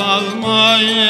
almayı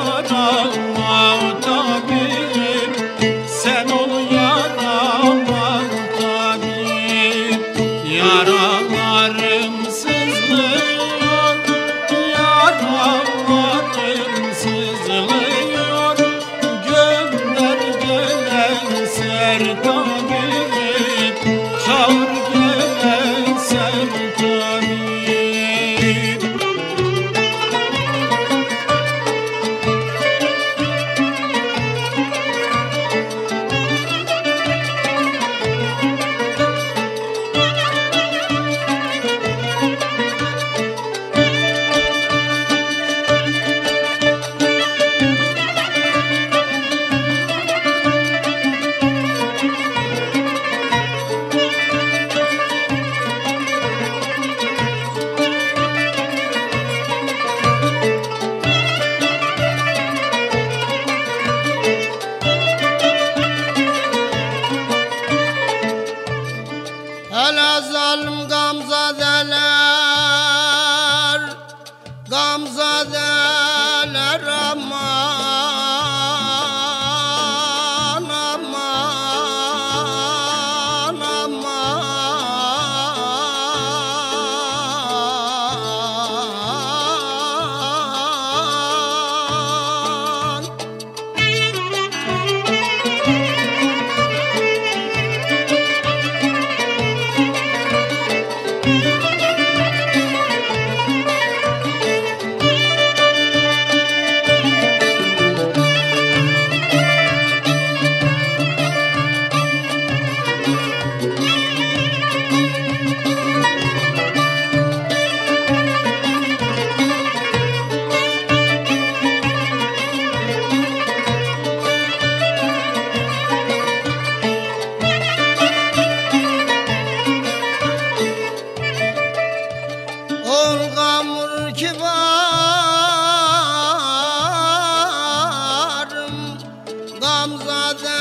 geliyor Gönder gelen Hele zalim gamzadeler Gamzadeler. namzadeler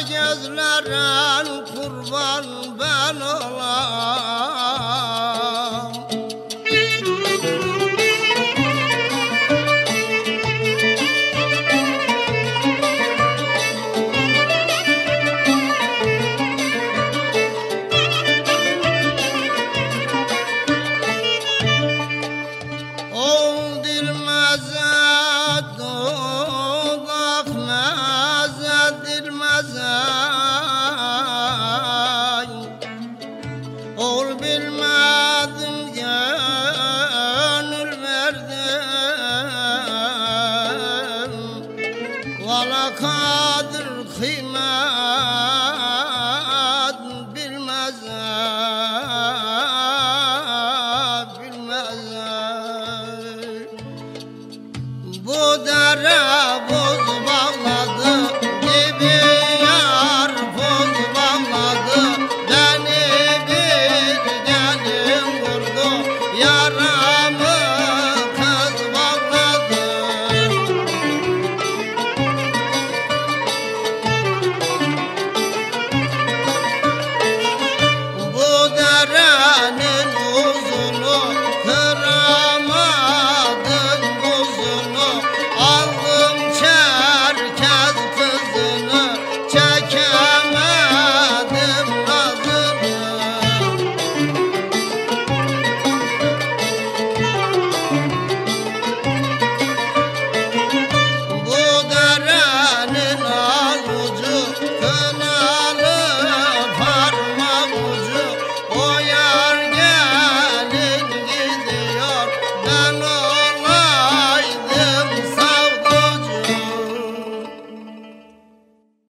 gözlerin kurban ben olam or be